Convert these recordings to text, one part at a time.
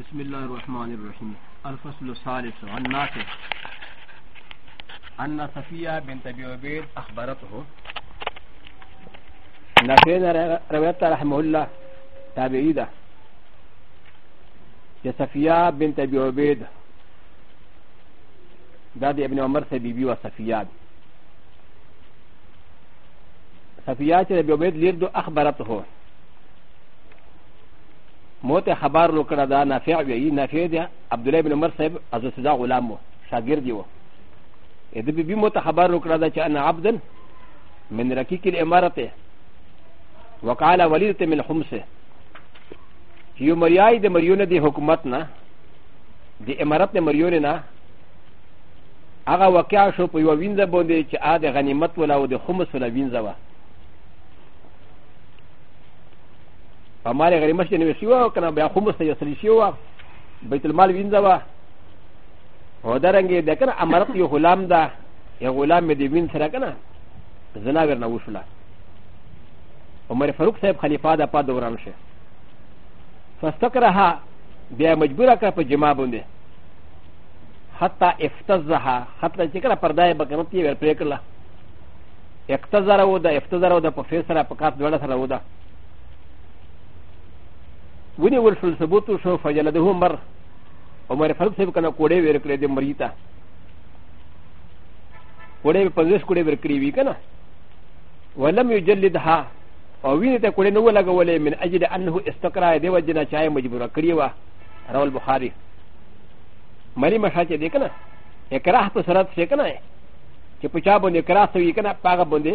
بسم الله الرحمن الرحيم الفصل الثالث عن نافع أن صفية بنت أبي عبيد أخبرته نافع رويت رحمه الله تابعيدة يا صفية بنت أبي عبيد دادي ابن عمر سبيبي وصفية صفية أبي عبيد ليردو أخبرته مو ته خبر وکړه دا نافع وی نافع دی عبد الله بن عمر صاحب از سزا غلام وو شاګرد یو د بی بی مو ته خبر وکړه دا چې انا عبد من رقیق الامارته وقال ولید من خمسه یو مریای د مریونه دی حکومت نه د امارت نه مریونه نه هغه واقع شو په یو وینځه باندې چې ا د غنیمت ولا او د خمس ولا وینځه وه په مال غیر مشته نه وسی و کنه بیا خمس ته یسلی شی و بیت المال وینځه و او درنګ د کنه امرت یو غلام ده یو غلام مې دی وین سره کنه زنا ورنه وشله عمر فاروق صاحب خلیفہ د پا دوران شه فاستکرها بیا مجبوره کړ په جما باندې حتی افتزها حتی چې کله پردای بکرتی ور پرې کړله اقتزره و ده افتزره و ده په فیسره په کاف دوړه سره و ده ونی ورشل ثبوت شو فجلده مر عمر فاروق صاحب کنه کوړې ور کړې د مری ته کوړې په پنځه کوړې ور کړې وی کنه ولم یجلدها او وینې ته کوړې نو لګولې من اجل انه استقرا دی وجنه چای مجبور کړی و راول بخاری مری مشا چې دی کنه اکراه په سرت شي کنه چې په چا باندې اکراه سوي کنه پاغه باندې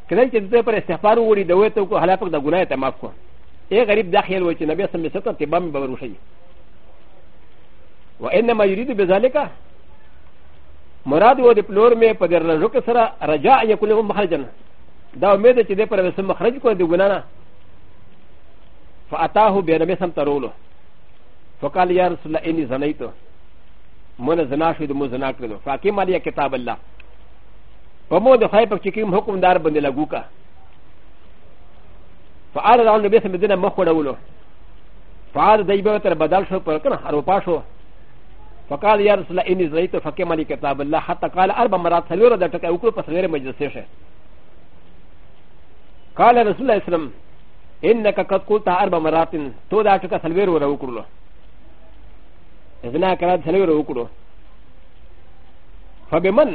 کله چې دوی پر استغفار وړي دوی ته کو حالا پک د ګناه ته معاف کو اے غریب دا خیال و چې نبی سم ستو ته بم به وروشي و انما يريد بذلك مراد و د پلور مې په در رجو کې سره رجاء یکون له مخرجن دا امید چې دې پر وسم مخرج کو د ګناه نه فاتاه به نبی سم ترولو فقال يا رسول الله اني زنيت من زنا شو د مو زنا کړو فاقم عليه كتاب الله په مو د خای په چې کوم حکم دار باندې لګو کا فعال د نبی سم دینه مخ وړولو فعال د ایبه تر بدل شو پر کنه هر وپا شو فقال يا رسول الله اني زريت فكم لي كتاب الله حتى قال اربع مرات سلوره د ټکه وکړو په سلوره مجلس شه قال رسول الله صلى الله عليه وسلم انك قد قلت اربع مرات تو دا ټکه سلوره وکړو زنا کرات سلور وکړو فبمن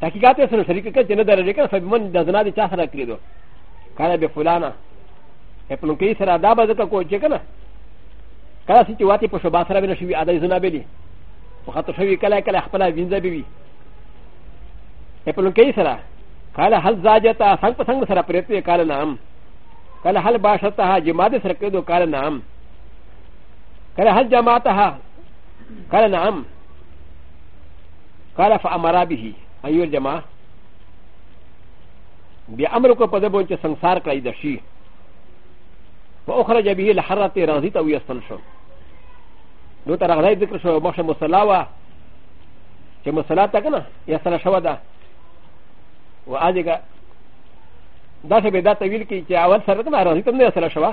تحقیقات سره شریک کړ چې نه درې کړ فبمن د زنا د چا سره کړی دو کله به فلانا خپل کې سره دا به ځکه کو چې کنه کله چې واتی په شوبا سره بنه شوی اده زنا بلی په خاطر شوی کله کله خپل وینځه بي وي خپل کې سره کله هل زاجتا څنګه په څنګه سره پرېته کله نام کله هل باشتا جماعت سره کړو کله نام قال هل جمعتها قال نعم قال فأمر به أيها الجماعة بأمر کو پدې بونچ سنسار کړی د شي فأخرج به لحرة راضي تو يستن شو نو تر هغه ذکر شو مخه مصلا وا چې مصلا تا کنه یا سره شو ده و اځګه دا څه به دا تویل کی چې اول سره کنه راضي تم نه سره شو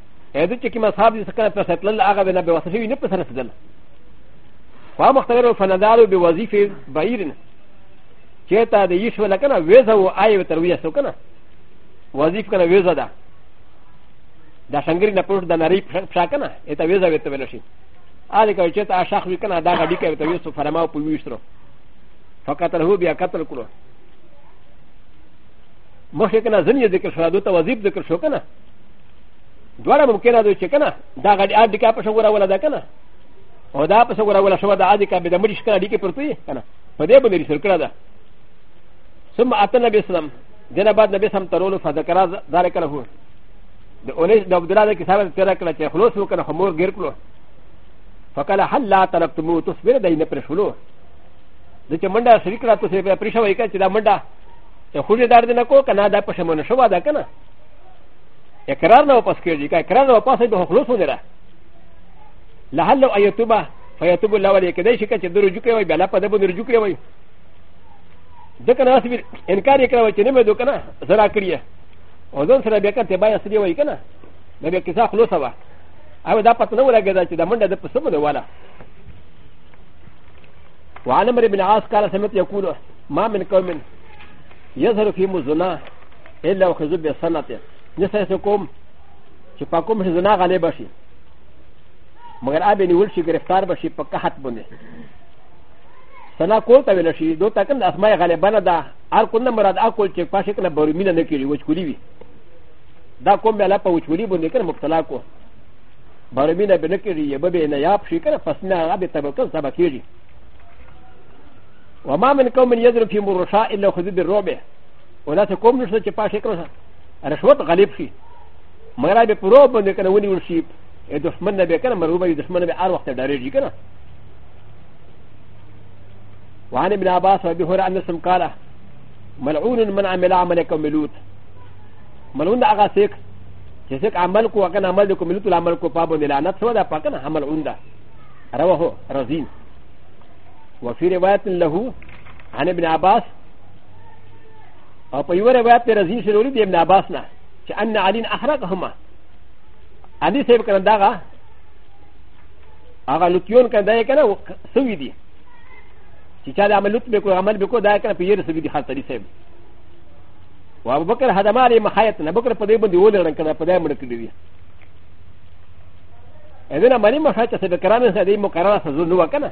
ا د چې کوم اصحاب دي څنګه په ساتل هغه بنا به وسوي نه په سره سدل خو مختبر فندار به وظیفه بایرن چې تا د یشو لکنه ویزه او آی تر ویه سو کنه وظیف کنه ویزه ده دا شنګری نه پروت د نری پښا کنه اته ویزه وته ویل شي ا دې کوي چې تا شاخ وی کنه دا غډی کوي ته ویسو فرما په ویشترو فقط له بیا قتل کړو مخکې کنه ځنې ذکر شو دوته وظیف ذکر شو کنه دوړه ممکن ده چې کنه دا غړي ا دکا په شګوره ولا ده کنه او دا په شګوره ولا شو دا ا دکا به د مړي شکر دکې پرتی کنه په دې باندې رسول کړه ده ثم اتى النبي صلى الله عليه وسلم دنا بعد النبي صلى الله عليه وسلم ترول فذكر ذلك له د اونیس د عبد الله د کتاب تر کړه چې خلاص وکړه خمور غیر کړو فقال هل لا ترکتمو تصبر دای نه پر شلو د چې منډه شریک را ته پرې شوی کړه چې دا منډه ته خو دې دار دې نه کو کنه دا پښمن شو دا کنه اقرار نه واپس کړي که اقرار نه واپس به خلاص ونه را لعل ان يتوب فيتوب الله عليه کدی شي چې د رجوع کوي بیا په دې باندې رجوع کوي ځکه نه واسي انکار وکړو چې نه مې دوکنه زرا کړی او ځان سره بیا کته بیا سړي وای کنه نو بیا کیسه خلاصه وه او دا پته نه ولګیدا چې د منډه د پسه مده والا وعن عمر بن عاص قال سمعت يقول ما من قوم يظهر فيهم الزنا الا او خزو به سنت نه سره سو کوم چې په کوم شي زنا غالب شي مګر ابي نیول شي گرفتار بشي په قحط باندې سنا کول ته ویل شي دو تکن د اسماء غالبا نه ده هر کله مراد اکول چې په شکل برمینه نه کیږي وچکولي وي دا کوم بیا په وچولي باندې کنه مبتلا کو برمینه به نه کیږي یبه به نه یاب شي کنه پس نه هغه به تبکل سبا کیږي وما من قوم يدرك في مرشاء الا خذ بالرعب و داسې کوم نشته چې پاشې کړو رشوت غالب شي مګر به پرو باندې کنه ونیول شي دښمن نه به کنه مرغوب وي دښمن به هر وخت ډارېږي کنه وعن ابن عباس وابي هريره ان اسم قال ملعون من عمل عمل قوم لوط ملعون ده هغه سيک چې سيک عمل کو هغه عمل کو ملوت العمل کو پابو نه لعنت سو ده پاک نه عمل عون ده رواه رزين وفي روايه له عن ابن عباس او په یو روایت کې رضی سره ولید ابن عباس نه چې ان علی احرقهما علی صاحب کنه داغه هغه لوتیون کنه دای کنه سوی دی چې چا د عملوت به کو عمل به کو دای کنه په یره سوی دی خاطر صاحب و ابو بکر هدم علی محیت نه بکر په دې باندې ولرن کنه په دې مړ کړی دی اذن مری محیت سره کرامه سره دې مقرره سره نو کنه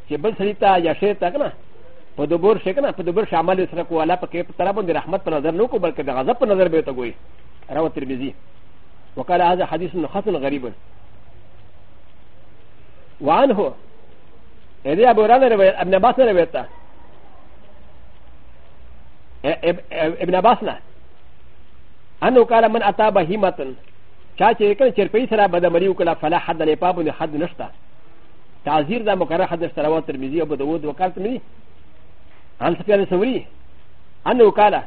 چې بل سړي ته یا شی ته کنه په دوبر شي کنه په دوبر شي عمل یې سره کوه الله پکې په طرف باندې رحمت په نظر نه کو بلکې د غضب په نظر به ته ګوي رواه ترمذي وقال هذا حديث حسن غريب وعنه اذا ابو هريره روايه ابن عباس روايته ابن عباس نه انه قال من اتى بهيمه چا چې کله چرپي سره بدمري وکړه فلا حد نه پابونه حد نشته تعذير دا مكرر حدث تروى الترمذي ابو داود وقال الترمذي عن سفيان الثوري انه قال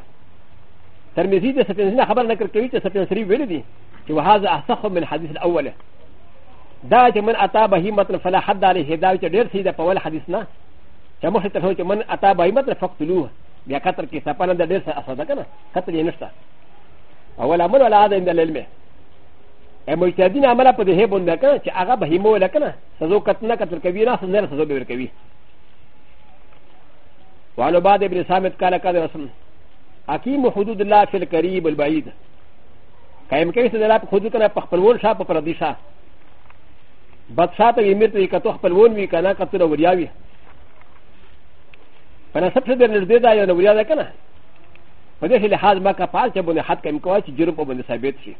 ترمذي ده سفيان الثوري خبر نكر كويت سفيان الثوري ولدي وهذا اصح من الحديث الاول دا چې من اتا بهیمت فلا حد علیه دا چې ډیر سیده په ول حدیث نه چې مخ ته هو چې من اتا بهیمت فقتلوه بیا قتل کې سپانه د ډیر څه اساده کنه قتل یې نشته اول امر ولا عاد عند العلم ا مجتهدین عمله په دې باندې کنه چې هغه به همو لکنه سزو کتنه کتل کوي نه سنره سزو به ورکوي وعن بعد ابن سامت قال قال رسول اقیم حدود الله فی القریب البعید قائم کوي چې الله په حدود کنه په خپلول شاه په پردي شاه بدشاه ته امیر ته کته خپلون وی کنه کتل وریاوی په نسب سره نږدې دا یو نوریا ده کنه په دې لحاظ ما کا پال چې بونه حد کم کوي چې جرم په بنده ثابت شي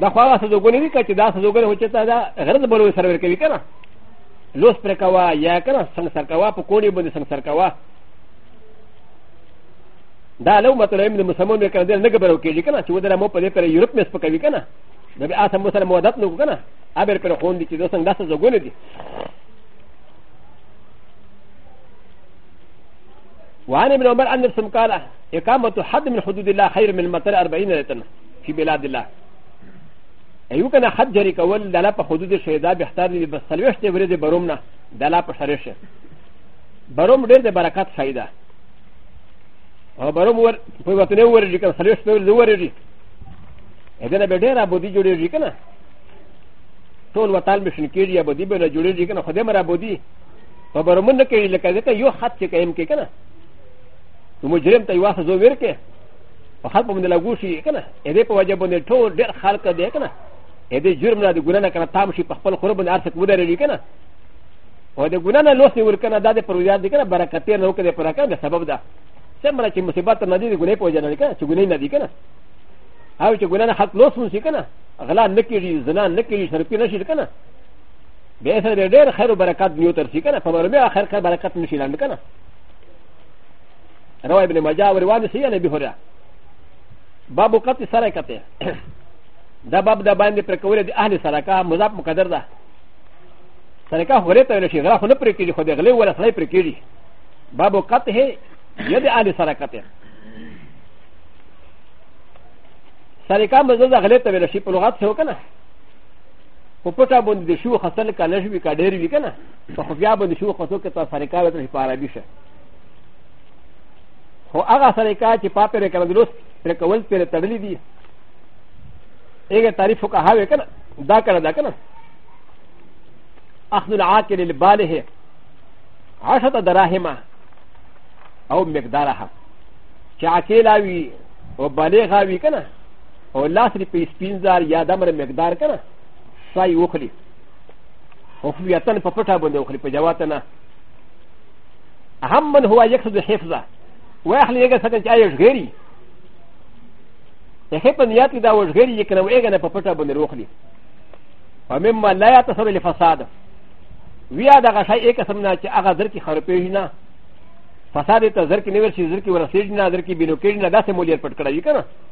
دا خو هغه سزوګونه دي که چې دا سزوګونه هو چې تا دا غرض بلو سره ورکوي که نه لوس پرې کوه یا که نه څنګه سر کوه په کوڼي باندې څنګه سر کوه دا لو مطلب د مسلمان به کنه نه ګبرو کېږي کنه چې ودره مو په دې پر یورپ مس پکوي کنه نو به اسه مسلمان مودت نو کنه ابر پر خون دي چې دوسنګ داسه زګونه دي وعن ابن عمر ان نفسهم قال اقامه حد من حدود الله خير من المطر 40 ليله في بلاد الله ایو کنه حد جری کول د لا په حدود شهدا به اختار دی بس سلوشت ورځ بروم نه د لا په شرش بروم ډیر د برکات فائدہ او بروم ور په وطن ور دي کنه سلوشت ور دی ور دي اذن به ډیر ابودی جوړیږي کنه ټول وطن مشن کیږي ابودی به جوړیږي کنه خدای مرا ابودی په برمنه کې لکه دته یو خط چې قائم کې کنه نو مجرم ته یو سزا ورکې په خلک باندې لګو شي کنه اې دې په وجه باندې ټول ډېر خلک دې کنه اې دې جرم نه دې ګناه نه کنه تام شي په خپل خور باندې ارث کوده لري کنه او دې ګناه نه لوسي ورکنه دا دې پر ویاد دې کنه برکت نه وکړي پر کنه سبب ده سمره چې مصیبت نه دې ګناه په وجه نه کنه چې ګناه نه دې کنه او چې ګناه نه حق لوسون شي کنه غلا نه کیږي زنا نه کیږي شرپی نه شي کنه به سره به ډېر خیر او برکات نیو تر سي کنه په مرمه اخر کې برکات نشي لاند کنه رواه ابن ماجه او رواه سي نبی هريره باب قطع سرکته دا باب د باندې پر کول دي اهل سرکه مضاف مقدر ده سرکه غره ته نشي غره خو نه پر کېږي خو د غلې ولا سړی پر کېږي باب قطع يد اهل سرکته سرکه مزه غلې ته نشي په لغت څه وکنه په پټه باندې د شو خسل کا نشوي کا ډېر وي کنه په خفیا باندې شو خسو کې تاسو سره کار وکړي په عربي شه خو هغه سره کار چې پاپه رې کړل دروس پر کول پر تړلې دي هغه تعریف کا هاوي کنه دا کنه دا کنه اخذ العاقل الباله عشرة دراهم او مقدارها چې عاقل وي او بالغ وي کنه او لاس لري په سپین زار یا دمر مقدار کنه سای وخلی او فیتن په پټه باندې وخلی په جوات نه اهم من هو یقصد حفظه واخلی یګه سکه چې ایش غیری هغه په نیت کې دا وش غیری یې کنه ویګه نه په پټه باندې وخلی ومما لا يتصل لفساد ویا دغه شی یک قسم نه چې هغه در کې خرپېږي نه فساد ته زر کې نیول شي زر کې ورسېږي نه زر کې بینو کېږي نه داسې مولیر پټ کړی کنه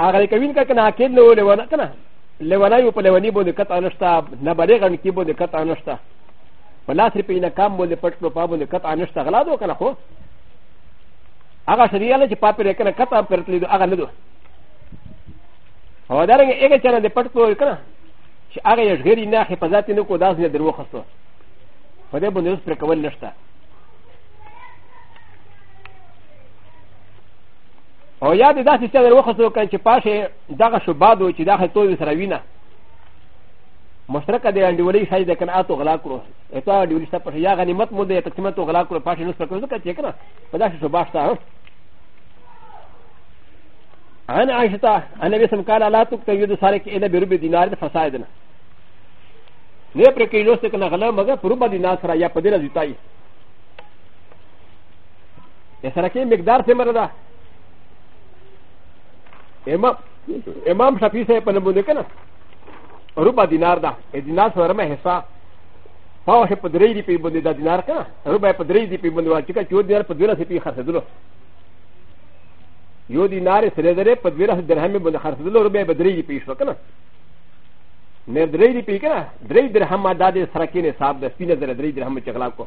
هغه د کوین کا کنه عقید له ولونه کنه لونه یو په لونی باندې قطع نشته نه بلغه نکی باندې قطع نشته په لاس په نه کام باندې پټ کړو په باندې قطع نشته غلا دو کنه خو هغه شریعه له چې پاپ لري کنه قطع پرتلی دو هغه نه دو او دا رنګ هغه چنه د پټ کړو کنه چې هغه یې غیر نه حفاظت نه کو داس نه درو خسته په دې باندې اوس پر کول نشته او یا د داسې څه وروخصو کړي چې پاشه دغه شوباد و چې دغه توی سره وینه مشترکه د انډیولۍ شای د کنه اتو غلا کړو اته انډیولۍ سره پښه یا غنیمت مو د تقسیمات تو غلا کړو پاشه نو سره کړو ځکه چې کنه په داسې شوباد شته عن عائشة أن النبي صلى الله عليه وسلم قال لا تكتب يد سارك إلا بربع دينار فسائدنا نه پر کې نو څه کنه غلا مګر پر ربع دینار سره یا په دې راځي د سرکې مقدار څومره ده امام امام شفیع صاحب په نمونه که نه روپا دینار ده د دینار سره مه حصه پاو شي په درې دی په باندې د دینار که نه روپا په درې دی په باندې واچي که یو دینار په دویلس پی خرڅېدلو یو دینار سره درې په دویلس درهمې باندې خرڅېدلو روپا په درې دی پی شو که نه نه درې دی پی که نه درې درهمه دا د سرکې نصاب ده سپینه زره درې درهمه چې غلا کو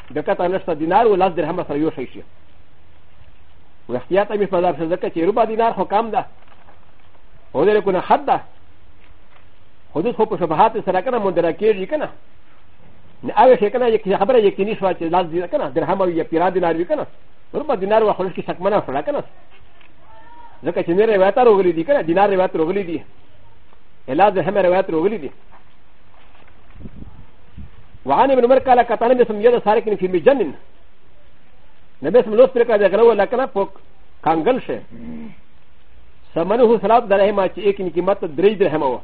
د کته نشته دینار او لاس درهم سره یو شي شي و احتیاط به په دار څه ځکه چې ربع دینار خو کم ده او دې کو نه حد ده حدود خو په شبهات سره کنه مندره کېږي کنه نه اوی شي کنه یک خبره یقیني شو چې لاس دینار کنه درهم او یا پیرا دینار وی کنه ربع دینار و خلک شکمنه فړه کنه ځکه چې نه روایت راغلي دي کنه دینار روایت راغلي دي الا درهم روایت راغلي دي وعن ابن عمر قال كتانا بسم يد ساركن في مجنن نبي اسم لوس بركا دغلو لكنا فوق كانغل شي سمنه سلاب درهما چي ايك ني قيمت دري درهما و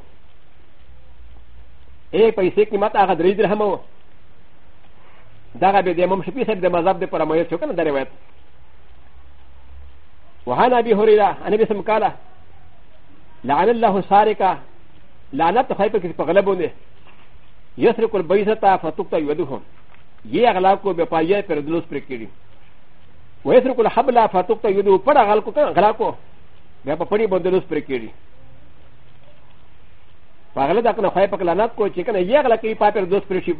اي پيسي قيمت آغا دري درهما و دغه به د امام شفیع صاحب د مذهب د پر مایل شو کنه د روایت وهان ابي هريره انا بسم قال لعن الله سارقه لعنت د خدای په کې په غلب باندې یسرق البیزه فتقطع یده یې اغلا کو به پایې پر دلوس پر کېږي ويسرق الحبل فتقطع يده پر غل کو غلا کو بیا په پړي باندې لوس پر کېږي پاغله دا کنه خای پک لعنت کو چې کنه یې غلا کوي پاپر دوست پر شي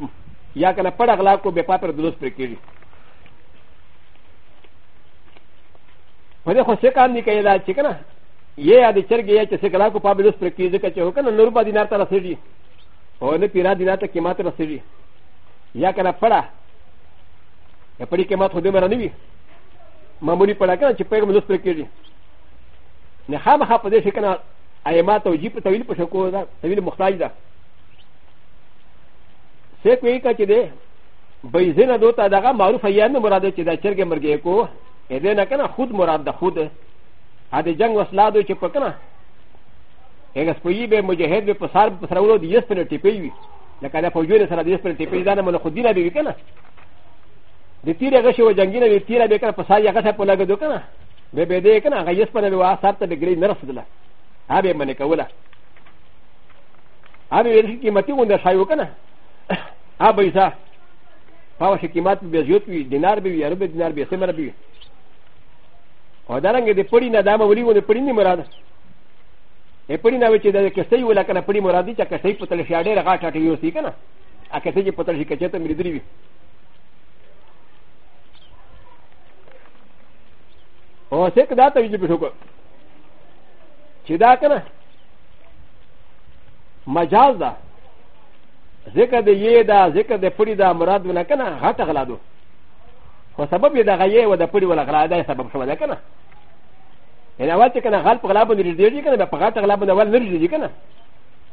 یا کنه پړ غلا کو به پاپر دوست پر کېږي په دې خو څه کار نه کوي دا چې کنه یې یا د چرګې یا چې څه کلا کو پابلوس پر کېږي ځکه چې هوکنه نور به دینار ته رسېږي او نه پیرا دینار ته قیمت رسېږي یا کنه پړه یا پړی قیمت خو دې مره نه وي معمولی پړه کنه چې پیغام لوس پر کېږي نه خامخا په دې شي کنه ایما توجیه په طویل په شکو ده طویل محتاج ده څه کوي کا چې دې بې زنه دوته دغه معروف یې نه مراد چې دا چرګې مرګې کو اې دې نه کنه خود مراد ده خود ا د جنگ وسلا دو چې په کنه هغه سپوی به مجاهد به په سر په سرولو د یس پر ټیپی وي لکه دا فوجونه سره د یس پر ټیپی دا نه مله خو دینه به کنه د تیر هغه شو جنگینه به تیر به کنه په سر هغه څه په لګ دو کنه به به دې کنه هغه یس پر به واسطه ته ګری نه رسیدله هغه منه کوله هغه ویل چې قیمتي غونډه شایو کنه هغه پیسې په وشه قیمت به زیات وي دینار به وي عربي دینار به سمره به وي او دا رنګ د پړی نه دا مولی و د پړی نه مراد ا پړی نه چې د کسې ولا کنه پړی مراد دي چې کسې په تل شاډه رغا ټاټي یو سی کنه ا کسې چې په تل شي کچې ته مری دی وی او څه کدا ته ویل بشو کو چې دا کنه مجاز ده ذکر د یې دا ذکر د پړی دا مراد ونه کنه غټ غلا دوه خو سبب یې دغه یې و د پړي ولا غلا دا سبب شو ده کنه یعنی اول چې کنه غل په غلا باندې رېږدېږي کنه په غاټه غلا باندې اول نه رېږدېږي کنه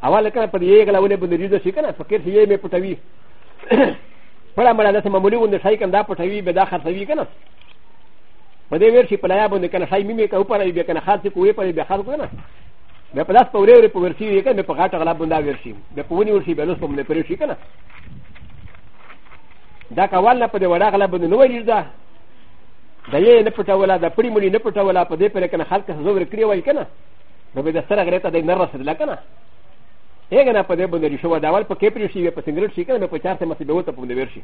اول کنه په یې غلا ولې باندې رېږدې شي کنه فکر چې یې مې پټوي پړه مړه داسې معمولي غوندې شای کنه دا پټوي به دا خرڅوي کنه په دې ورشي په لایا باندې کنه شای مې کوي پړې به کنه خاص کوي پړې به خاص کنه به په داس په ورې ورې په ورشي یې کنه په غاټه غلا باندې ورشي به په ونی ورشي به لوس په مې پرې شي کنه دا کول نه په دې وړه غلا باندې نه ویل دا د یې نه پټوله د پړی مړي نه پټوله په دې پر کنه خلک زور کړی وای کنه نو به د سره غریته د نه رسېدل کنه هغه نه په دې باندې شو دا ول په کې پرې شي په سنگریټ شي کنه په چارته مې به وته په دې ورشي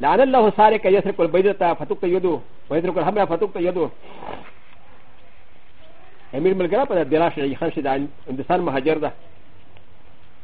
لعن الله سارق يسرق البيضة فتوك يدو ويترك الحمرة فتوك يدو امير ملګرا په دې راشه خان شي د هندستان مهاجر ده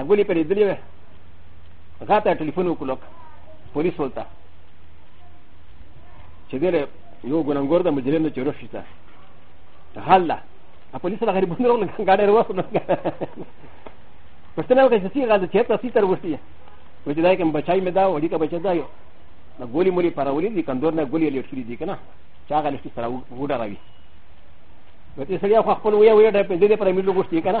اګولي په لیدلې وه غاته ټلیفون وکړو پولیس ولته چې دې یو ګننګور د مجرم نه چورو شته غلا ا پولیس لا غریب نه ورنه ګاډه وروه نه پښتنه وکړه چې سی غاده چې تاسو تر وشتي و چې دا کوم بچای مې دا وړي کا بچا دا یو د ګولي مولي پراولي دي کندور نه ګولي لټ کړی دي کنه چې هغه لټ سره وډا راوي وته سړیا خو خپل ویا ویا ډای په دې پر مې لوګوستي کنه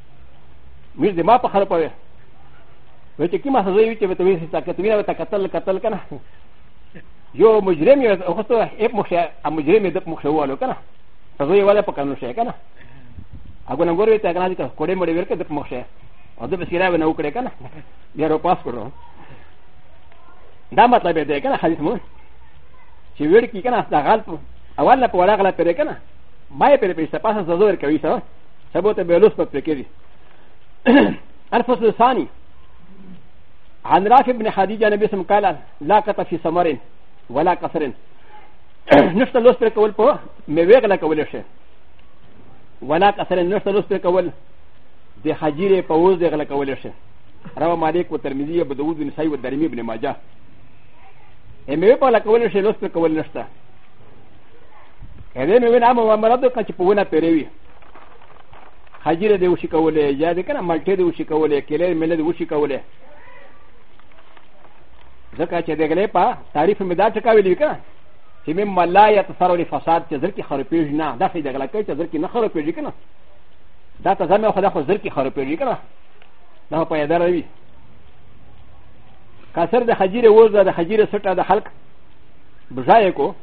میر د ما په خره پوي وای چې کیما سزا وي چې به توي ستا کتوی نه تا قتل قتل کنه یو مجرم یو او خو ایپ مخه ا مجرم د مخه والو کنه سزا یې ولا په قانون شي کنه هغه نه ګوري ته کنه چې کوډې مړې ورکه د مخه او د بسیرا و نه وکړې کنه بیا رو پاس کړو دا مطلب دی کنه حدیث مو چې وړ کی کنه دا غلط اول په وړه غلط پرې کنه ما یې پرې پېښه پاسه سزا ورکوي سره سبو ته بيلوس په فکري الفصل الثاني عن رافع بن خديجة النبي صلى الله عليه وسلم قال لا قطع في سمر ولا قصر نشته لوس پر کول په میوه غلا کول شي ولا قصر نشته لوس پر کول د حجیره په وز غلا کول شي رواه مالک و ترمذی ابو داود بن سعید و درمی ابن ماجه میوه په غلا کول شي لوس پر کول نشته هغه مې وینا مو مراد د کچ په ونه پیروي حجره دی وشي کولای یا د کنه ملټه دی وشي کولای کله مل دی وشي کولای ځکه چې دغه په تعریف مې دا ټکاوي لیکه چې مې ملا یا تصرف الفساد چې ځکه خرپېژ نه دا څه دغه کوي چې ځکه نه خرپېژ کنه دا ته زمه خدا خو ځکه خرپېژ کنه دا په یاد راوي کثر د حجره وزه د حجره سټه د خلک بځای کو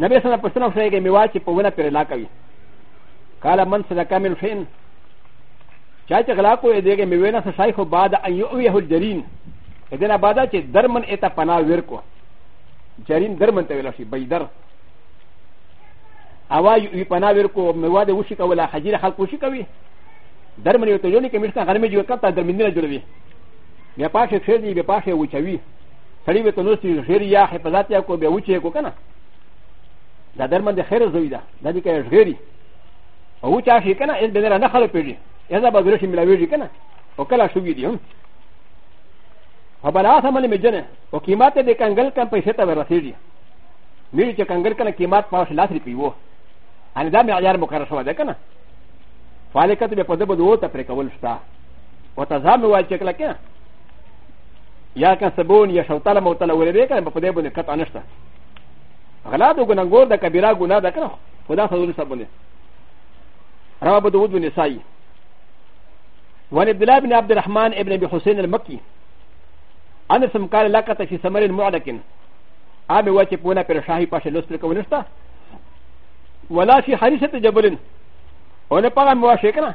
نبي صلی الله عليه وسلم شوی کې میوا چې په ونه پر لا کوي قال من صدق من شين چا چې غلا کوی دیګه میوه نه شای خو بعد ان یؤیه الجرین دنه بعد چې درمن اته پنا ور کو جرین درمن ته ویل شي بيدر اوا یو پنا ور کو میوا د وشي کولا حجره خلق وشي کوي درمن یو ته جوړی کې مشته غرمه جوړ کړه درمن نه جوړوي بیا پاشه خېږي بیا پاشه وچوي سړی به کنو سی غیر یا حفاظت یا کو به وچه کو کنه دا درمن د خیر زوی ده دا دې کې غیری او چا شي کنه اس به نه خلو پیږي اذا به ګرشي ملاویږي کنه او کله شو دي هم فبلا سمل مجنه او قیمت دې کنګل کم پیسې ته ورسیږي مې چې کنګل کنه قیمت پاش لاس لري پیو ان دا معیار مقرر شو ده کنه فالکت به په دبدو ته پر کول شتا او تزام وای چې کله کنه یا که سبون یا شوتله موتله ولې دی کنه په دې باندې قطع نشته غلا د ګناګور د کبیره ګناه ده کنه خدا فضل سبونه رواه ابو داود والنسائي وعن عبد الله بن عبد الرحمن ابن ابي حسين المكي انس قال لقت في ثمر معلك ابي وجه بونا پر شاهي پاشه لوستل کو نشتا ولا في حريصه جبل ولا پغه مواشي کنه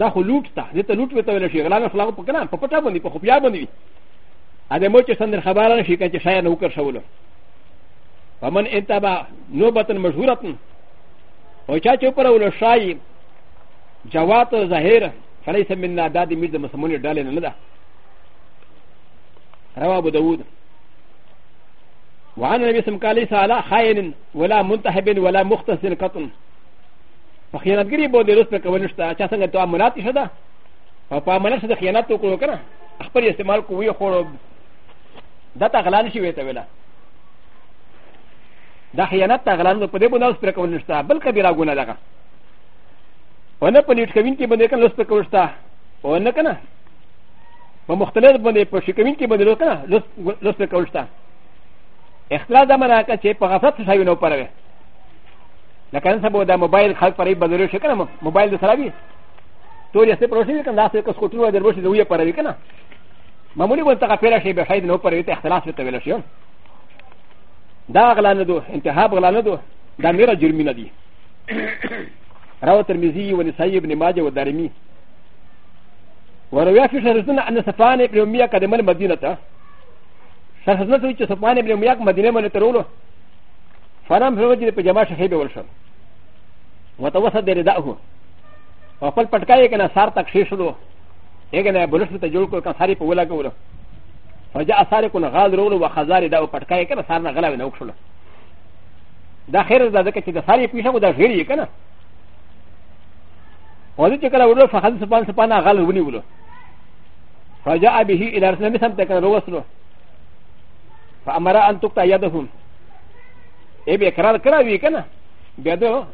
دا خو لوټ ته دې ته لوټ وته ویل شي غلا نه خلاق په کنه په پټه باندې په خفیا باندې وي ا دې مو چې سندر خبره نه شي کنه چې شاید نو کر شولو فمن انتبه نوبتا مشهورة او چا چې پر ول شای جوات ظاهر فليس منا دادي ميد مسمون ډاله نه ده رواه ابو داود وعن النبي صلى الله عليه وسلم قال ليس على خائن ولا منتحب ولا مختص قطن په خیانتګری به د رسپ کول نشته چا څنګه ته امانت شه ده او په امانت سره خیانت وکړو کنه خپل استعمال کوی خو دا ته غلا نشي ویته ویلا دا خیانت ته غلا نه په دې باندې اوس پر کول نشته بل کبیره ګونه ده ونه په لیټ کوین کې باندې کنه لوس پر کول نشته ونه کنه په مختلف باندې په شکوین کې باندې کنه لوس پر کول نشته اختلاف دا معنی چې په غفلت شوی نو پروي لکه نن سبا دا موبایل خلک پرې بدلو شي کنه موبایل د سره وي تورې ستې پروشي وي کنه دا څه کوس کوټونه د روشي زوی پرې کنه معمولی وخت هغه پیرا شي به شاید نو پرې ته اختلاف ته ویل شي دا غلا نه دو انتهاب غلا نه دو دا میرا جرمی نه دي راو ترمذی و نسائی ابن ماجه و دارمی وروي في شرزنا ان سفان ابن اميه قدم المدينه شرزنا في سفان ابن اميه مدينه من ترولو فرم هو چې په جما شخې به ولشم وتوسط دې ده هو او خپل پټکای کنه سار تک شې شلو یګنه بلش ته جوړ کړ کنه ساری په ولا کولو فجاء سارق غال رول وخزار ده پټکای کنه سار نه غلا نه وکړو دا خیر ده ځکه چې د ساری پیښه کو دا غیر یې کنه و د ي ك ل ا ولو فخذ سبحان سبحان غل ولي ولو فجاء به الى رسول الله سمتك الرسول فامر ان تقطع يدهم ای به قرار کړه وی کنه بیا دو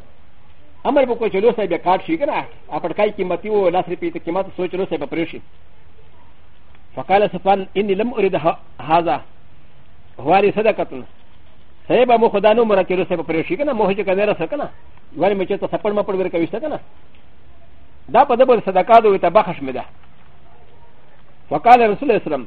امر به کو چې لوسه به کاټ شي کنه اپټکای قیمتي و لاس ری پیته قیمت سوچ لوسه به پرې شي فقال سفان اني لم اريد هذا هواري صدقه سيبا مو خدا نو مرا کې لوسه به پرې شي کنه مو چې کنه رسه کنه ولی مې چې ته سپړ مپړ ور کوي کنه دا په دبل صدقه دوی ته بخښ مې ده فقال رسول الله صلی الله علیه وسلم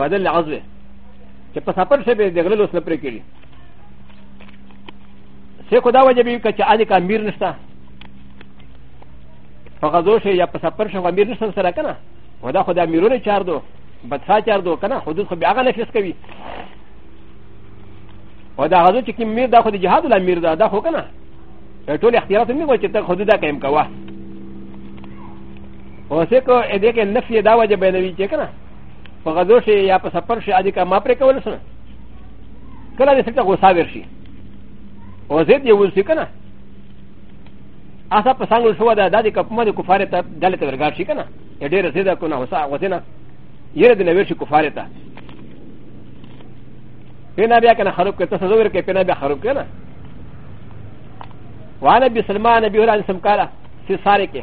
بدل العزو چې په سفر شي به د غلو سره پرې کړي څه کو دا وجه به چې اځي کا امیر نشته په غزو شي یا په سفر شي امیر نشته سره کنه ودا خو دا امیرونه چار دو بدفا چار دو کنه حدود خو بیا هغه نفس کوي و دا غزو چې کوم میر دا خو د جهاد لا میر دا دا خو کنه ټول اختیارات نه کوي چې ته خود دا کایم کوه اوسه کو دې کې نفي دا وجه بینوي چې کنه په غزو شي یا په سفر شي ادي کا ما پرې کول سره کله دې څه غوسه ورشي او زید یو څه کنه اسا په څنګه شو دا د کپمه د کفاره ته دلې ته ورګار شي کنه ډېر زید کو نه غوسه غوسه نه یره د نوې شي کفاره ته پینا بیا کنه خراب کړه تاسو زور کې پینا بیا خراب کړه وانا بسلمان نبی هران سمکارا سي ساري کې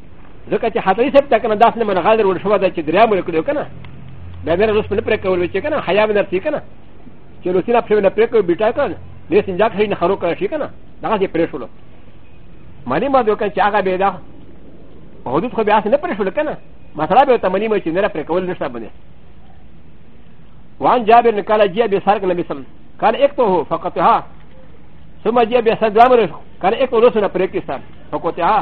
ځکه چې حضرت صاحب ته کنه داسې من غاډر ور شو دا چې دریا مې کړو کنه بیا مې روس په پرې کول چې کنه حیا مې نرسي کنه چې روسي نه په پرې کول بیٹا کنه دې سنجا خې نه خرو کړ شي کنه دا چې پرې شول مالي ما دوی کنه چې هغه به دا حدود خو بیا نه پرې شول کنه مثلا به تمنی مې چې نه پرې کول نشته باندې وان جابر نے کہا جی ابھی سارک نبی سم کہا ایک تو ہو فقط ہاں ثم جی ابھی سر دامر کہا ایک تو روسنا پریکستان فقط ہاں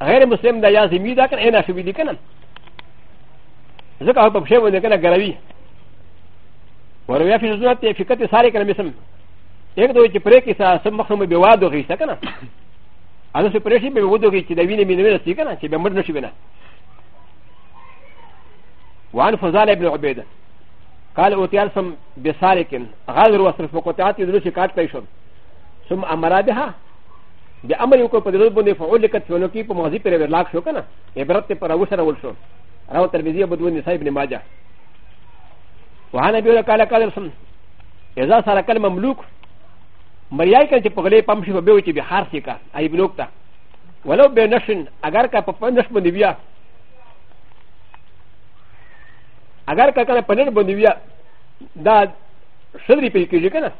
غیر مسلم دا یا زمی دا کنه اینا شوی دی کنه ځکه په پښه باندې کنه ګروي ورویا فی سنت فی کته ساری کنه مسلم یک دوی چې پرې کې سا سم مخنوم به وادو غیسته کنه هغه څه پرې شي به وادو غی چې د وینې مینه ورسې کنه چې به مړ نشي بنه وعن فضال ابن عبيد قال اوتيالسم بسالكن غادر وصرف وقتات يدرس كاتب ثم امر بها د امر یو کو په دې باندې فعول لیکت شنو کې په ماضي پر ورلاک شو کنه عبرت پر او سره ول شو راو ترمذی ابو داود نسائی ابن ماجه وهانه بیره قال قال رسول اذا سره کل مملوک مریای کله چې په غلې پم شي به وچی به هر څه کا ای بلوک تا ولو به نشن اگر کا په پندش باندې بیا اگر کا کنه پنیر باندې بیا دا شدري پیل کیږي کنه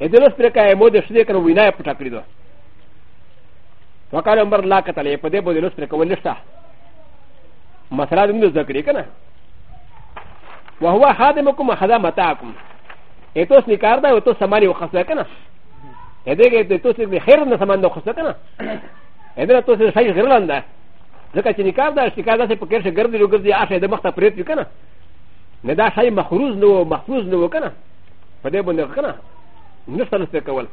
ا د لس پرکا یې مو د شدې کنه وینا یې پټه کړې ده وقال عمر لا قتل یې په دې بو د لس پرکا ونشته مسله دې نه ذکر یې کنه وهو خادمكم وخذا متاعكم ا توس نکار ده او توس سمانی وخصه کنه ا دې کې توس دې خیر نه سمان نه وخصه کنه ا دې توس شي غیر لاندې ځکه چې نکار ده چې کار ده په کېر شي ګرځي لوګرځي اخه د مخ ته پرېت کنه نه دا شای مخروز نو مخروز نو کنه په دې باندې کنه نه سره څه کول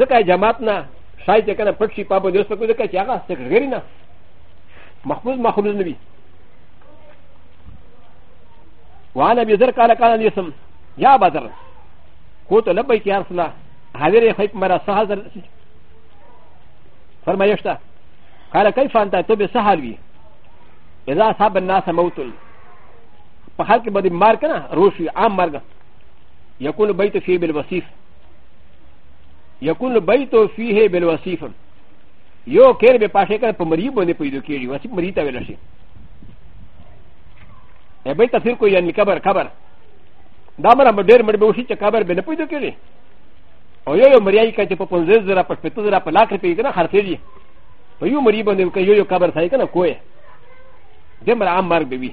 ځکه جماعت نه شای چې کنه پټ شي په باندې څه کوي ځکه چې هغه څه غیر نه محفوظ مخلوق نه وي وانا ابي ذر قال قال اليسم يا بدر قلت لبيك يا رسول الله هذا يخيب مرا سهل فرما يشتا قال كيف انت تبي سهل بي اذا اصاب الناس موت په حال کې به د مار کنه روشي عام مرګ يكون بيت فيه بالوصيف يكون بيت فيه بالوصيف يو كير به پاشه کنه په مريب باندې پیدا کیږي وصيف مريب ته ویل شي ا به تفسیر کوي یعنی قبر قبر دا مر هم ډیر مړ به وشي چې قبر به نه پیدا کیږي او یو یو مریای کچ په 15 زره په 15 زره په لاکھ روپیه کنه خرڅېږي په یو مری باندې یو یو قبر ځای کنه کوی دمر عام مرګ به وي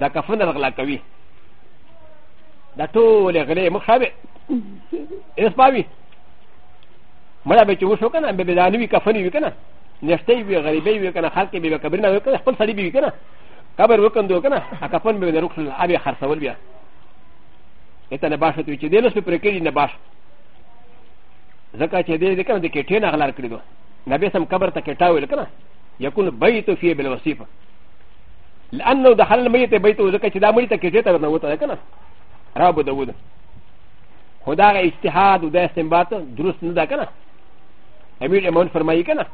دا کفن غلا کوي دا ټول غلې مخ شابه اس پاوي مړه به چې وشو کنه به دا نوی کفن وی کنه نشته وی غریبې وی کنه خلک به کبر نه وی کنه خپل سړي وی کنه کبر وکندو کنه کفن به نه رخصل ابي خرڅول بیا اته نه باشه ته چې دلس په پرکړي نه باشه ځکه چې دې دې کنه د کټې نه غلار کړی دو نبی سم کبر ته کټاول کنه یکون بیت فی بالوصیفه لانه دخل الميت بيته ځکه چې دا مړي ته کېټه ته نوته ده کنه را ابو داود خدا غ اجتهاد او د استنباط درست نه ده کنه امیر امام فرمایي کنه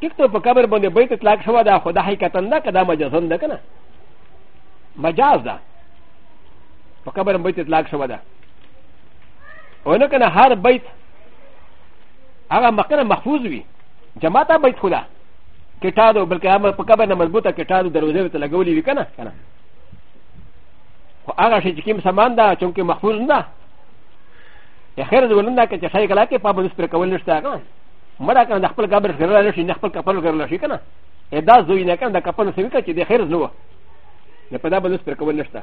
ټیک ته په قبر باندې بیت اطلاق شوه دا خدا حقیقتا ده که دا مجازن ده کنه مجاز ده په قبر بیت اطلاق شوه ده او نه کنه هر بیت هغه مقنه محفوظ وي جماعت بیت خدا کټا دو بلکې هغه په کبه نه مضبوطه کټا دو دروازه ته لګولې وی کنه کنه خو هغه شي چې کوم سامان دا چونکه محفوظ نه یا خیر دې ولندا کې چې شای کلا کې پابند سپر کول نشته کنه مړه کنه د خپل قبر سره نه شي نه خپل کپل سره نه شي کنه ادا زوی نه کنه د کپل سره کې چې د خیر نو نه په دا باندې سپر کول نشته